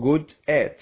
good at.